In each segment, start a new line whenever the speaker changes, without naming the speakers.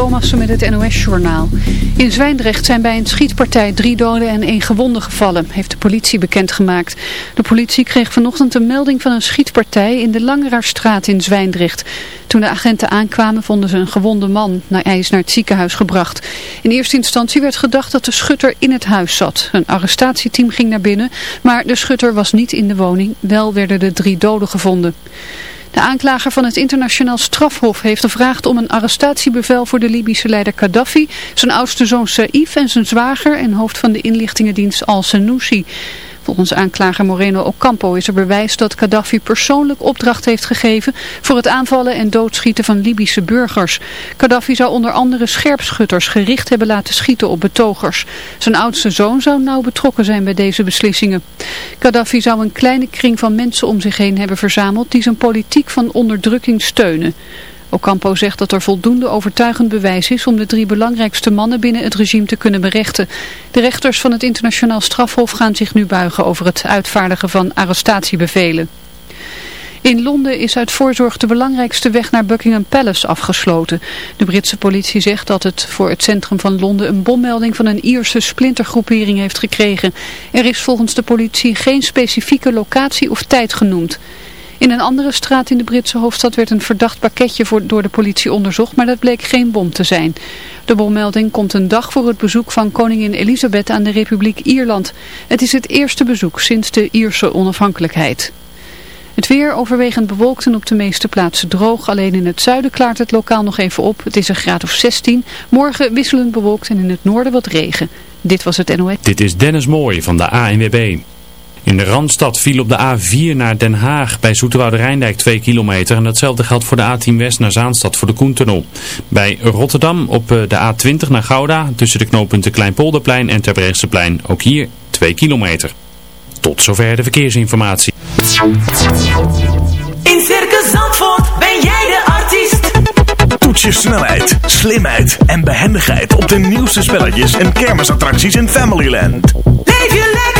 Thomassen met het NOS-journaal. In Zwijndrecht zijn bij een schietpartij drie doden en één gewonde gevallen, heeft de politie bekendgemaakt. De politie kreeg vanochtend een melding van een schietpartij in de Langeraarstraat in Zwijndrecht. Toen de agenten aankwamen vonden ze een gewonde man. Hij is naar het ziekenhuis gebracht. In eerste instantie werd gedacht dat de schutter in het huis zat. Een arrestatieteam ging naar binnen, maar de schutter was niet in de woning. Wel werden de drie doden gevonden. De aanklager van het internationaal strafhof heeft gevraagd om een arrestatiebevel voor de Libische leider Gaddafi, zijn oudste zoon Saif en zijn zwager en hoofd van de inlichtingendienst Al-Senussi. Volgens aanklager Moreno Ocampo is er bewijs dat Gaddafi persoonlijk opdracht heeft gegeven voor het aanvallen en doodschieten van Libische burgers. Gaddafi zou onder andere scherpschutters gericht hebben laten schieten op betogers. Zijn oudste zoon zou nauw betrokken zijn bij deze beslissingen. Gaddafi zou een kleine kring van mensen om zich heen hebben verzameld die zijn politiek van onderdrukking steunen. Ocampo zegt dat er voldoende overtuigend bewijs is om de drie belangrijkste mannen binnen het regime te kunnen berechten. De rechters van het internationaal strafhof gaan zich nu buigen over het uitvaardigen van arrestatiebevelen. In Londen is uit voorzorg de belangrijkste weg naar Buckingham Palace afgesloten. De Britse politie zegt dat het voor het centrum van Londen een bommelding van een Ierse splintergroepering heeft gekregen. Er is volgens de politie geen specifieke locatie of tijd genoemd. In een andere straat in de Britse hoofdstad werd een verdacht pakketje voor, door de politie onderzocht, maar dat bleek geen bom te zijn. De bommelding komt een dag voor het bezoek van koningin Elisabeth aan de Republiek Ierland. Het is het eerste bezoek sinds de Ierse onafhankelijkheid. Het weer overwegend bewolkt en op de meeste plaatsen droog. Alleen in het zuiden klaart het lokaal nog even op. Het is een graad of 16. Morgen wisselend bewolkt en in het noorden wat regen. Dit was het NOS.
Dit is Dennis Mooij van de ANWB. In de Randstad viel op de A4 naar Den Haag bij Zoeterwoude Rijndijk 2 kilometer. En datzelfde geldt voor de A10 West naar Zaanstad voor de Koentunnel. Bij Rotterdam op eh, de A20 naar Gouda tussen de knooppunten Kleinpolderplein en Terbrechtseplein. Ook hier 2 kilometer. Tot zover de verkeersinformatie.
In Circus Zandvoort ben jij de artiest.
Toets je snelheid, slimheid en behendigheid op de nieuwste spelletjes en kermisattracties in Familyland.
Leef je lekker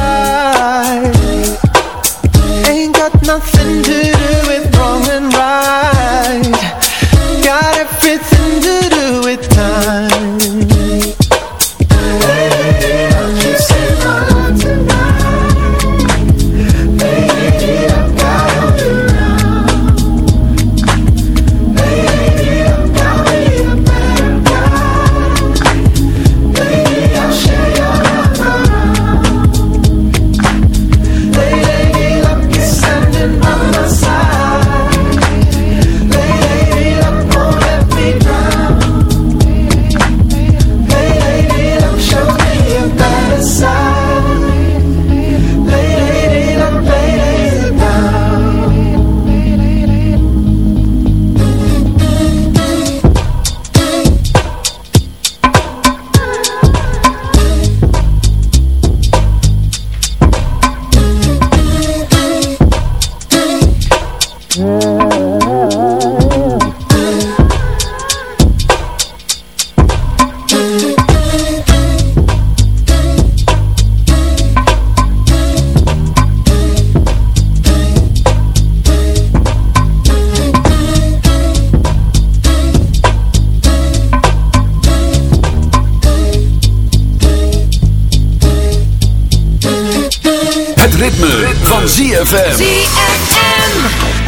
van ZFM.
ZFM.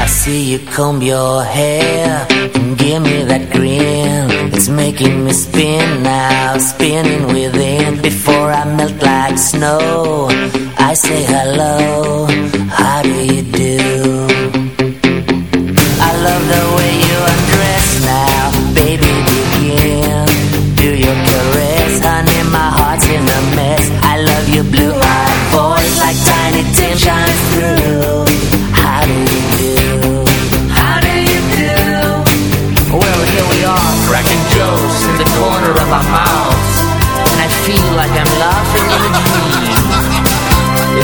I see you comb your hair and give me that grin. It's making me spin now, spinning within. Before I melt like snow, I say hello.